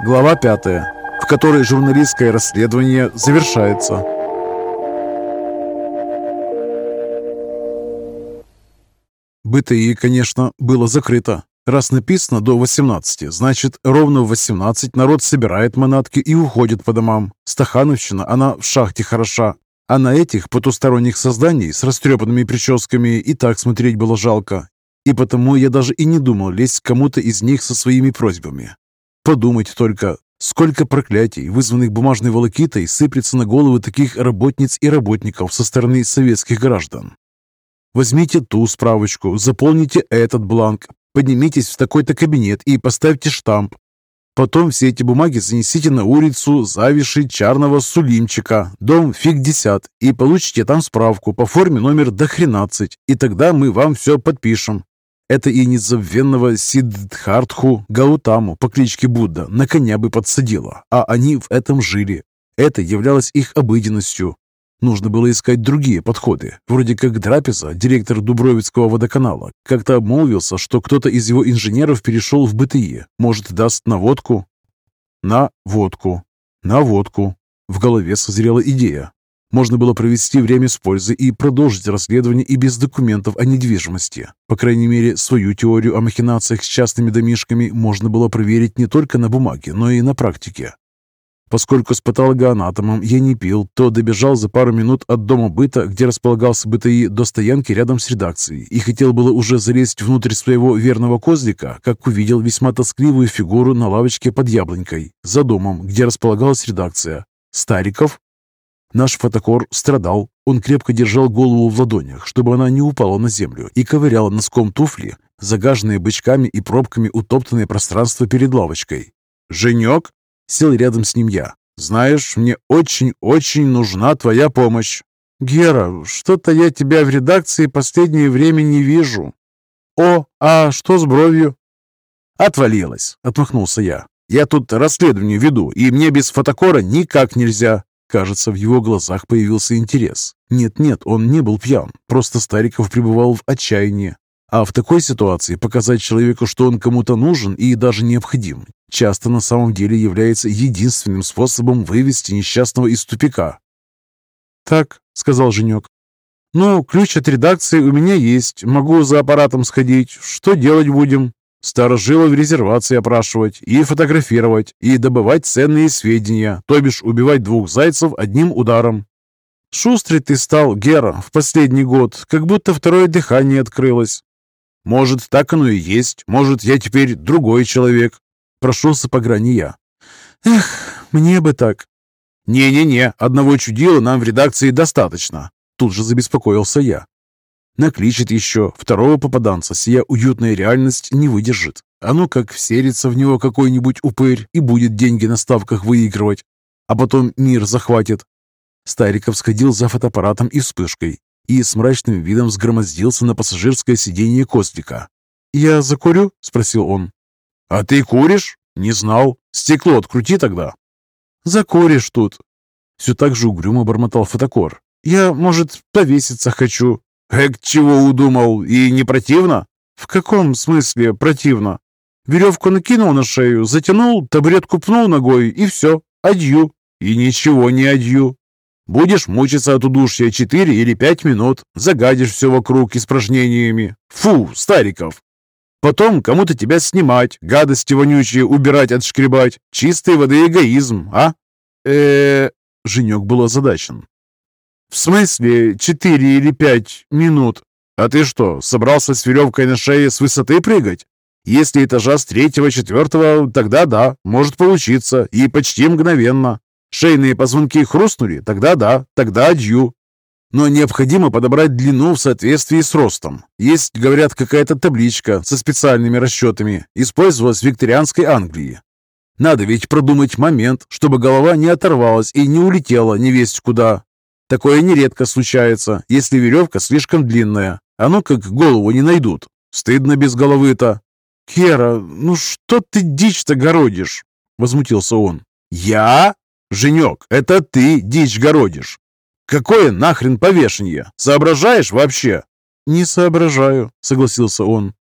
Глава 5, в которой журналистское расследование завершается. БТИ, конечно, было закрыто. Раз написано до 18, значит, ровно в 18 народ собирает манатки и уходит по домам. Стахановщина, она в шахте хороша. А на этих потусторонних созданий с растрепанными прическами и так смотреть было жалко. И потому я даже и не думал лезть к кому-то из них со своими просьбами. Подумать только, сколько проклятий, вызванных бумажной волокитой, сыплется на головы таких работниц и работников со стороны советских граждан. Возьмите ту справочку, заполните этот бланк, поднимитесь в такой-то кабинет и поставьте штамп. Потом все эти бумаги занесите на улицу Завиши Чарного Сулимчика, дом фиг десят, и получите там справку по форме номер до 13, и тогда мы вам все подпишем. Это и незабвенного Сиддхартху Гаутаму по кличке Будда на коня бы подсадило, а они в этом жили. Это являлось их обыденностью. Нужно было искать другие подходы. Вроде как Драпеза, директор Дубровицкого водоканала, как-то обмолвился, что кто-то из его инженеров перешел в БТИ. Может, даст наводку? На водку. На водку. В голове созрела идея. Можно было провести время с пользой и продолжить расследование и без документов о недвижимости. По крайней мере, свою теорию о махинациях с частными домишками можно было проверить не только на бумаге, но и на практике. Поскольку с патологоанатомом я не пил, то добежал за пару минут от дома быта, где располагался БТИ, до стоянки рядом с редакцией и хотел было уже залезть внутрь своего верного козлика, как увидел весьма тоскливую фигуру на лавочке под яблонькой, за домом, где располагалась редакция. Стариков Наш фотокор страдал. Он крепко держал голову в ладонях, чтобы она не упала на землю, и ковырял носком туфли, загаженные бычками и пробками утоптанное пространство перед лавочкой. «Женек?» — сел рядом с ним я. «Знаешь, мне очень-очень нужна твоя помощь». «Гера, что-то я тебя в редакции последнее время не вижу». «О, а что с бровью?» «Отвалилась», — отмахнулся я. «Я тут расследование веду, и мне без фотокора никак нельзя. Кажется, в его глазах появился интерес. Нет-нет, он не был пьян, просто Стариков пребывал в отчаянии. А в такой ситуации показать человеку, что он кому-то нужен и даже необходим, часто на самом деле является единственным способом вывести несчастного из тупика. «Так», — сказал Женек, — «ну, ключ от редакции у меня есть, могу за аппаратом сходить. Что делать будем?» Старожилов резервации опрашивать и фотографировать, и добывать ценные сведения, то бишь убивать двух зайцев одним ударом. Шустрый ты стал, Гера, в последний год, как будто второе дыхание открылось. Может, так оно и есть, может, я теперь другой человек. Прошелся по грани я. Эх, мне бы так. Не-не-не, одного чудила нам в редакции достаточно. Тут же забеспокоился я. Накличет еще. Второго попаданца сия уютная реальность не выдержит. А ну как вселится в него какой-нибудь упырь и будет деньги на ставках выигрывать. А потом мир захватит. Стариков сходил за фотоаппаратом и вспышкой и с мрачным видом сгромоздился на пассажирское сиденье Костика. «Я закурю?» – спросил он. «А ты куришь? Не знал. Стекло открути тогда». «Закуришь тут». Все так же угрюмо бормотал фотокор. «Я, может, повеситься хочу. «Эк, чего удумал? И не противно?» «В каком смысле противно? Веревку накинул на шею, затянул, табуретку пнул ногой, и все, адью». «И ничего не адью. Будешь мучиться от удушья четыре или пять минут, загадишь все вокруг испражнениями. Фу, Стариков!» Потом кому-то тебя снимать, гадости вонючие убирать, отшкребать. Чистой воды эгоизм, а? э Женек был озадачен. «В смысле четыре или пять минут? А ты что, собрался с веревкой на шее с высоты прыгать? Если этажа с третьего-четвертого, тогда да, может получиться, и почти мгновенно. Шейные позвонки хрустнули, тогда да, тогда адью. Но необходимо подобрать длину в соответствии с ростом. Есть, говорят, какая-то табличка со специальными расчетами, использовалась в викторианской Англии. Надо ведь продумать момент, чтобы голова не оторвалась и не улетела невесть куда, Такое нередко случается, если веревка слишком длинная. А ну как голову не найдут. Стыдно без головы-то. «Кера, ну что ты дичь-то городишь?» Возмутился он. «Я? Женек, это ты дичь городишь. Какое нахрен повешенье? Соображаешь вообще?» «Не соображаю», — согласился он.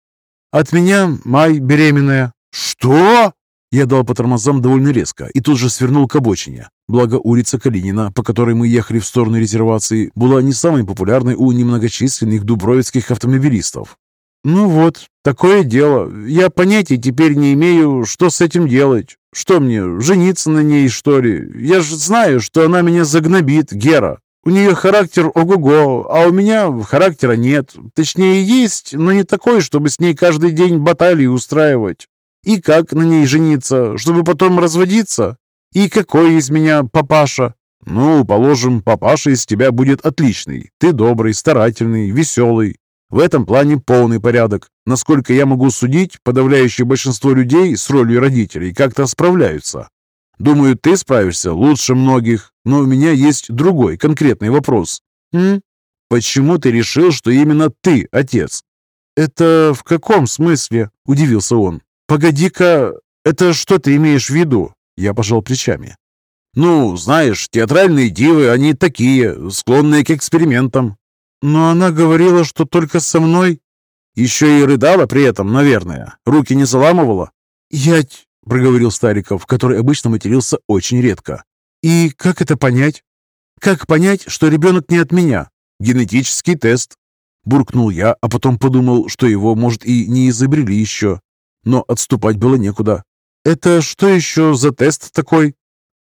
«От меня май беременная». «Что?» Я дал по тормозам довольно резко и тут же свернул к обочине. Благо улица Калинина, по которой мы ехали в сторону резервации, была не самой популярной у немногочисленных дубровицких автомобилистов. «Ну вот, такое дело. Я понятия теперь не имею, что с этим делать. Что мне, жениться на ней, что ли? Я же знаю, что она меня загнобит, Гера. У нее характер ого-го, а у меня характера нет. Точнее, есть, но не такой, чтобы с ней каждый день баталии устраивать. И как на ней жениться, чтобы потом разводиться? И какой из меня папаша? Ну, положим, папаша из тебя будет отличный. Ты добрый, старательный, веселый. В этом плане полный порядок. Насколько я могу судить, подавляющее большинство людей с ролью родителей как-то справляются. Думаю, ты справишься лучше многих, но у меня есть другой конкретный вопрос. М? Почему ты решил, что именно ты отец? Это в каком смысле? Удивился он. Погоди-ка, это что ты имеешь в виду? Я пожал плечами. Ну, знаешь, театральные дивы, они такие, склонные к экспериментам. Но она говорила, что только со мной. Еще и рыдала при этом, наверное. Руки не заламывала. Ять, проговорил Стариков, который обычно матерился очень редко. «И как это понять? Как понять, что ребенок не от меня? Генетический тест». Буркнул я, а потом подумал, что его, может, и не изобрели еще. Но отступать было некуда. «Это что еще за тест такой?»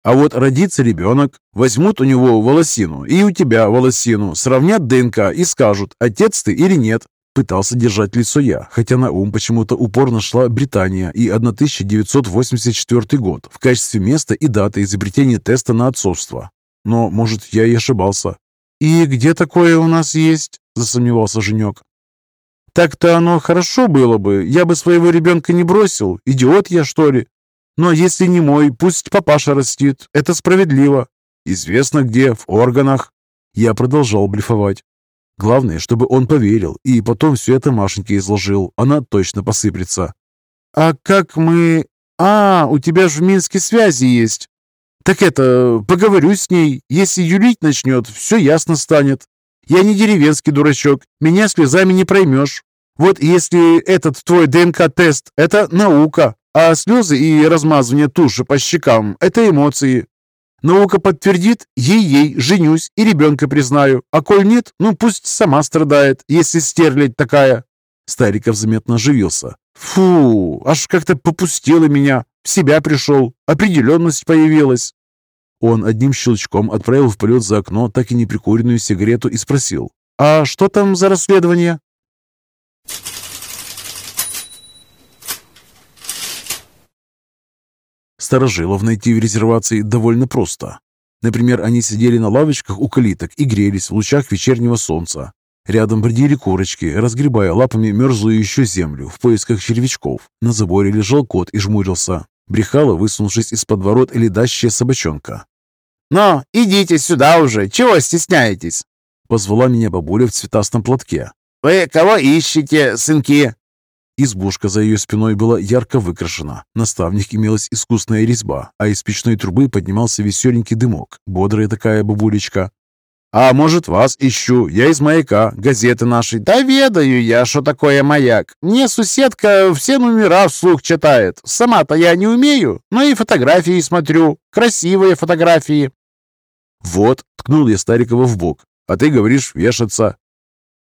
А вот родится ребенок, возьмут у него волосину и у тебя волосину, сравнят ДНК и скажут, отец ты или нет. Пытался держать лицо я, хотя на ум почему-то упорно шла Британия и 1984 год в качестве места и даты изобретения теста на отцовство. Но, может, я и ошибался. «И где такое у нас есть?» – засомневался Женек. «Так-то оно хорошо было бы, я бы своего ребенка не бросил. Идиот я, что ли? Но если не мой, пусть папаша растит. Это справедливо. Известно где, в органах». Я продолжал блефовать. Главное, чтобы он поверил, и потом все это Машеньке изложил. Она точно посыплется. «А как мы... А, у тебя же в Минске связи есть. Так это, поговорю с ней. Если юлить начнет, все ясно станет. Я не деревенский дурачок, меня слезами не проймешь. Вот если этот твой ДНК-тест – это наука, а слезы и размазывание туши по щекам – это эмоции. Наука подтвердит, ей-ей, женюсь и ребенка признаю. А коль нет, ну пусть сама страдает, если стерлядь такая». Стариков заметно оживился. «Фу, аж как-то попустило меня. В себя пришел. Определенность появилась». Он одним щелчком отправил в полет за окно так и неприкуренную сигарету и спросил. «А что там за расследование?» Старожилов найти в резервации довольно просто. Например, они сидели на лавочках у калиток и грелись в лучах вечернего солнца. Рядом бродили курочки, разгребая лапами мерзлую еще землю в поисках червячков. На заборе лежал кот и жмурился. Брехала, высунувшись из-под ворот, ледащая собачонка. «Но идите сюда уже, чего стесняетесь?» Позвала меня бабуля в цветастом платке. «Вы кого ищете, сынки?» Избушка за ее спиной была ярко выкрашена. На ставнях имелась искусная резьба, а из печной трубы поднимался веселенький дымок. Бодрая такая бабулечка. «А может, вас ищу. Я из маяка, газеты нашей. Да ведаю я, что такое маяк. Мне соседка все номера вслух читает. Сама-то я не умею, но и фотографии смотрю. Красивые фотографии». «Вот», — ткнул я Старикова в бок. «А ты говоришь вешаться».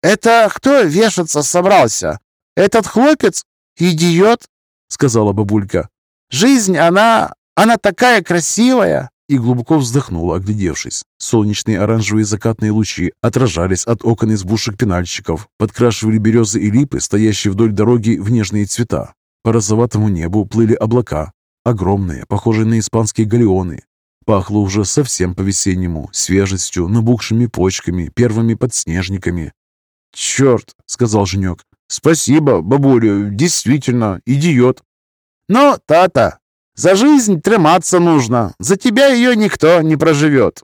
«Это кто вешаться собрался? «Этот хлопец — идиот», — сказала бабулька. «Жизнь, она... она такая красивая!» И глубоко вздохнула, оглядевшись. Солнечные оранжевые закатные лучи отражались от окон избушек пенальщиков, подкрашивали березы и липы, стоящие вдоль дороги в нежные цвета. По розоватому небу плыли облака, огромные, похожие на испанские галеоны. Пахло уже совсем по-весеннему, свежестью, набухшими почками, первыми подснежниками. «Черт!» — сказал Женек. «Спасибо, бабуля, действительно, идиот». «Но, тата, за жизнь триматься нужно. За тебя ее никто не проживет».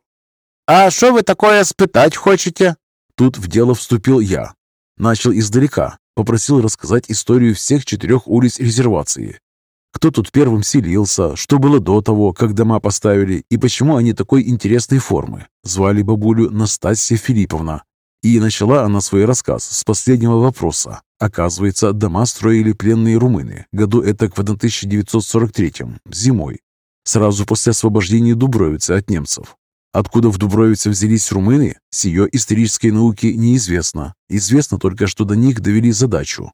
«А что вы такое спытать хочете?» Тут в дело вступил я. Начал издалека. Попросил рассказать историю всех четырех улиц резервации. Кто тут первым селился, что было до того, как дома поставили, и почему они такой интересной формы. Звали бабулю Настасья Филипповна. И начала она свой рассказ с последнего вопроса. Оказывается, дома строили пленные румыны, году это в 1943 зимой, сразу после освобождения Дубровицы от немцев. Откуда в Дубровице взялись румыны, с ее исторической науки неизвестно. Известно только, что до них довели задачу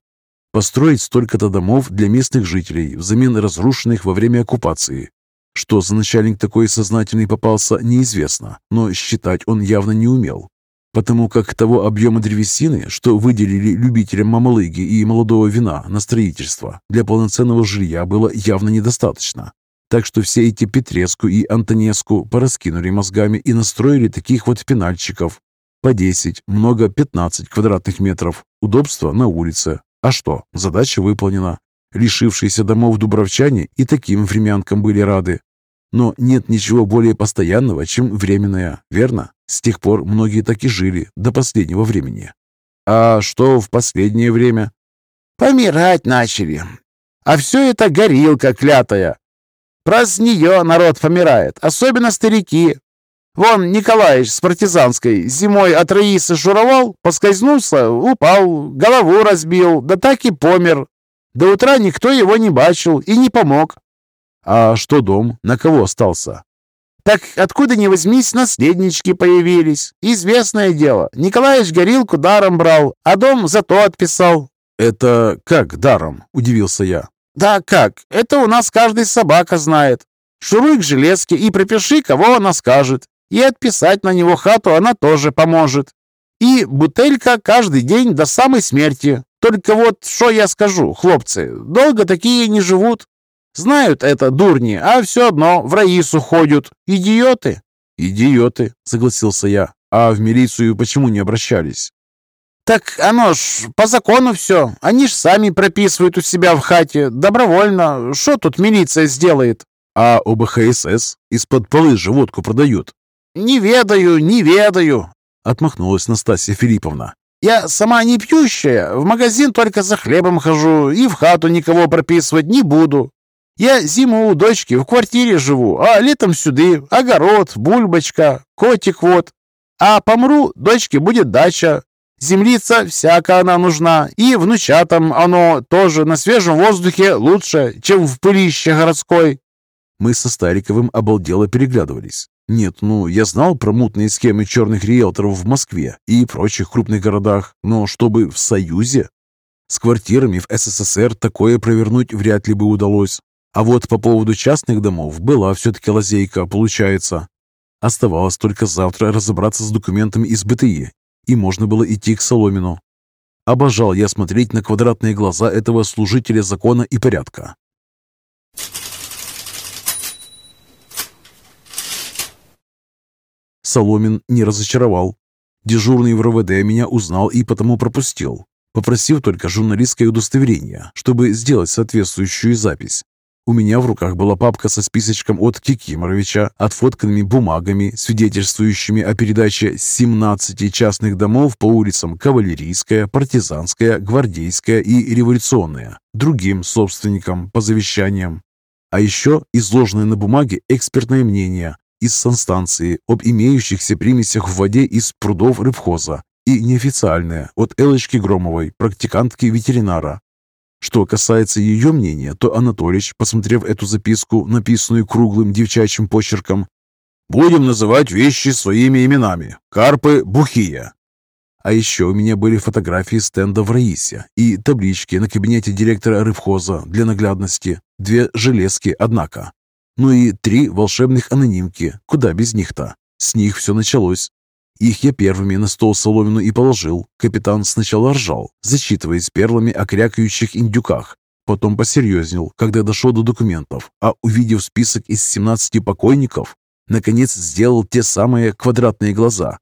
построить столько-то домов для местных жителей взамен разрушенных во время оккупации. Что за начальник такой сознательный попался, неизвестно, но считать он явно не умел, потому как того объема древесины, что выделили любителям мамалыги и молодого вина на строительство, для полноценного жилья было явно недостаточно. Так что все эти Петреску и Антонеску пораскинули мозгами и настроили таких вот пенальчиков. По 10, много 15 квадратных метров. Удобство на улице. А что, задача выполнена. Лишившиеся домов дубровчане и таким времянкам были рады. Но нет ничего более постоянного, чем временное, верно? С тех пор многие так и жили до последнего времени. А что в последнее время? Помирать начали. А все это горилка клятая. Про с нее народ помирает, особенно старики. Вон Николаевич с партизанской зимой от Раисы шуровал, поскользнулся, упал, голову разбил, да так и помер. До утра никто его не бачил и не помог. А что дом? На кого остался? Так откуда ни возьмись, наследнички появились. Известное дело, Николаевич горилку даром брал, а дом зато отписал. «Это как даром?» – удивился я. «Да как? Это у нас каждый собака знает. Шуруй к железке и пропиши, кого она скажет. И отписать на него хату она тоже поможет. И бутелька каждый день до самой смерти. Только вот, что я скажу, хлопцы, долго такие не живут. Знают это дурни, а все одно в Раису ходят. Идиоты. Идиоты, согласился я. А в милицию почему не обращались? «Так оно ж по закону все. Они ж сами прописывают у себя в хате. Добровольно. Что тут милиция сделает?» «А ОБХСС из-под полы же водку продают». «Не ведаю, не ведаю», — отмахнулась Настасья Филипповна. «Я сама не пьющая. В магазин только за хлебом хожу и в хату никого прописывать не буду. Я зиму у дочки в квартире живу, а летом сюды. Огород, бульбочка, котик вот. А помру, дочке будет дача. Землица всяко она нужна, и внучатам оно тоже на свежем воздухе лучше, чем в пылище городской». Мы со Стариковым обалдело переглядывались. Нет, ну, я знал про мутные схемы черных риэлторов в Москве и прочих крупных городах, но чтобы в Союзе? С квартирами в СССР такое провернуть вряд ли бы удалось. А вот по поводу частных домов была все-таки лазейка, получается. Оставалось только завтра разобраться с документами из БТИ и можно было идти к Соломину. Обожал я смотреть на квадратные глаза этого служителя закона и порядка. Соломин не разочаровал. Дежурный в РВД меня узнал и потому пропустил, попросив только журналистское удостоверение, чтобы сделать соответствующую запись. У меня в руках была папка со списочком от Кикиморовича, отфотканными бумагами, свидетельствующими о передаче 17 частных домов по улицам Кавалерийская, Партизанская, Гвардейская и Революционная, другим собственникам по завещаниям. А еще изложенное на бумаге экспертное мнение из санстанции об имеющихся примесях в воде из прудов рыбхоза и неофициальное от Элочки Громовой, практикантки ветеринара, что касается ее мнения, то Анатолич, посмотрев эту записку, написанную круглым девчачьим почерком, «Будем называть вещи своими именами. Карпы Бухия». А еще у меня были фотографии стенда в Раисе и таблички на кабинете директора рыбхоза для наглядности. Две железки, однако. Ну и три волшебных анонимки. Куда без них-то? С них все началось. Их я первыми на стол соломину и положил. Капитан сначала ржал, зачитываясь перлами о крякающих индюках. Потом посерьезнел, когда дошел до документов, а увидев список из 17 покойников, наконец сделал те самые квадратные глаза.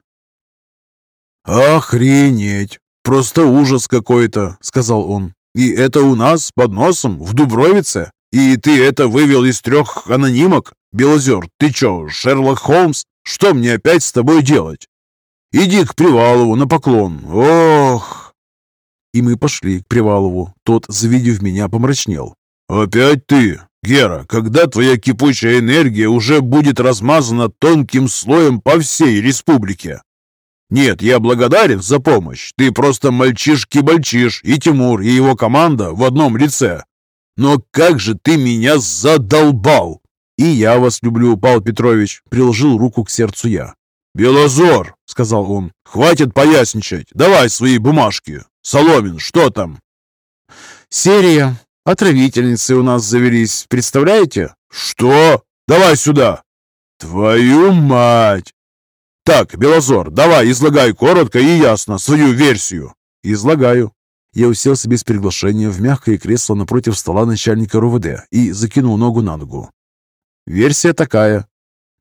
«Охренеть! Просто ужас какой-то!» — сказал он. «И это у нас под носом, в Дубровице? И ты это вывел из трех анонимок? Белозер, ты чё, Шерлок Холмс? Что мне опять с тобой делать?» Иди к Привалову на поклон. Ох!» И мы пошли к Привалову. Тот, завидев меня, помрачнел. «Опять ты? Гера, когда твоя кипучая энергия уже будет размазана тонким слоем по всей республике?» Нет, я благодарен за помощь. Ты просто мальчишки-бальчиш, и Тимур, и его команда в одном лице. Но как же ты меня задолбал!» «И я вас люблю, Павел Петрович», — приложил руку к сердцу я. «Белозор», — сказал он, — «хватит поясничать. Давай свои бумажки. Соломин, что там?» «Серия. Отравительницы у нас завелись. Представляете?» «Что? Давай сюда!» «Твою мать!» «Так, Белозор, давай излагай коротко и ясно свою версию». «Излагаю». Я уселся без приглашения в мягкое кресло напротив стола начальника РУВД и закинул ногу на ногу. Версия такая.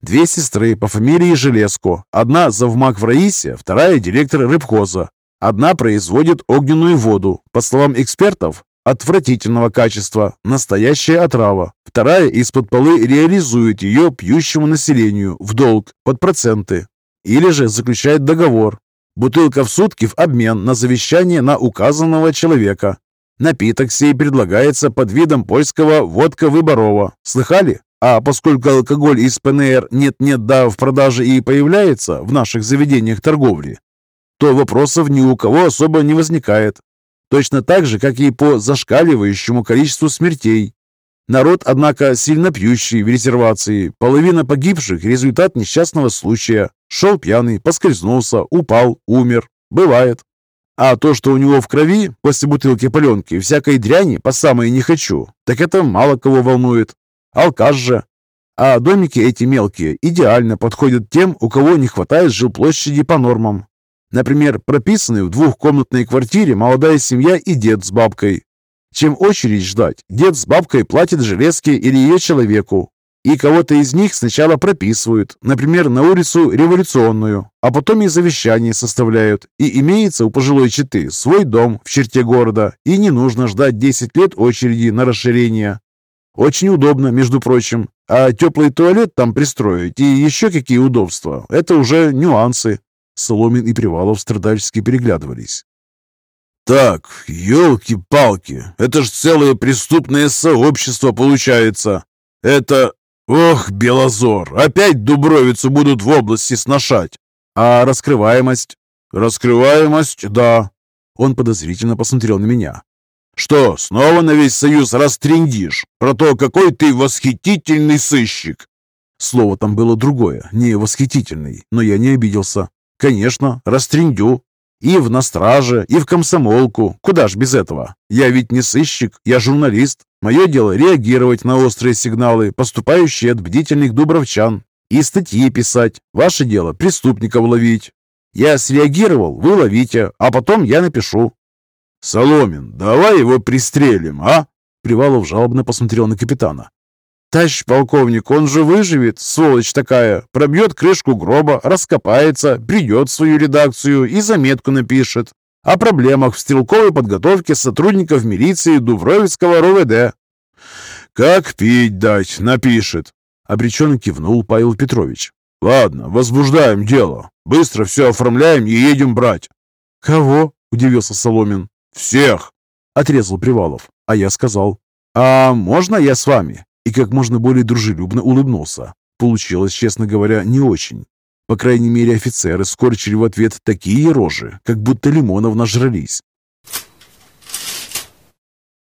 Две сестры по фамилии Железко. Одна завмак в Раисе, вторая директор рыбхоза. Одна производит огненную воду. По словам экспертов, отвратительного качества, настоящая отрава. Вторая из-под полы реализует ее пьющему населению в долг под проценты. Или же заключает договор. Бутылка в сутки в обмен на завещание на указанного человека. Напиток сей предлагается под видом польского водка-выборова. Слыхали? А поскольку алкоголь из ПНР нет-нет да в продаже и появляется в наших заведениях торговли, то вопросов ни у кого особо не возникает. Точно так же, как и по зашкаливающему количеству смертей. Народ, однако, сильно пьющий в резервации. Половина погибших – результат несчастного случая. Шел пьяный, поскользнулся, упал, умер. Бывает. А то, что у него в крови после бутылки паленки всякой дряни по самой не хочу, так это мало кого волнует. Алкаш же. А домики эти мелкие идеально подходят тем, у кого не хватает жилплощади по нормам. Например, прописаны в двухкомнатной квартире молодая семья и дед с бабкой. Чем очередь ждать, дед с бабкой платит железке или ее человеку. И кого-то из них сначала прописывают, например, на улицу Революционную, а потом и завещание составляют. И имеется у пожилой четы свой дом в черте города, и не нужно ждать 10 лет очереди на расширение. Очень удобно, между прочим. А теплый туалет там пристроить и еще какие удобства – это уже нюансы. Соломин и Привалов страдальчески переглядывались. «Так, елки-палки, это ж целое преступное сообщество получается. Это... Ох, Белозор, опять Дубровицу будут в области сношать. А раскрываемость?» «Раскрываемость, да». Он подозрительно посмотрел на меня. «Что, снова на весь Союз растрендишь? Про то, какой ты восхитительный сыщик!» Слово там было другое, не восхитительный, но я не обиделся. «Конечно, растрендю. И в настраже, и в комсомолку. Куда ж без этого? Я ведь не сыщик, я журналист. Мое дело реагировать на острые сигналы, поступающие от бдительных дубровчан. И статьи писать. Ваше дело преступников ловить. Я среагировал, вы ловите, а потом я напишу. «Соломин, давай его пристрелим, а?» Привалов жалобно посмотрел на капитана. «Товарищ полковник, он же выживет, сволочь такая, пробьет крышку гроба, раскопается, придет в свою редакцию и заметку напишет о проблемах в стрелковой подготовке сотрудников милиции Дубровицкого РОВД». «Как пить дать, напишет», — обреченно кивнул Павел Петрович. «Ладно, возбуждаем дело. Быстро все оформляем и едем брать». «Кого?» — удивился Соломин. «Всех!» — отрезал Привалов. А я сказал, «А можно я с вами?» И как можно более дружелюбно улыбнулся. Получилось, честно говоря, не очень. По крайней мере, офицеры скорчили в ответ такие рожи, как будто лимонов нажрались.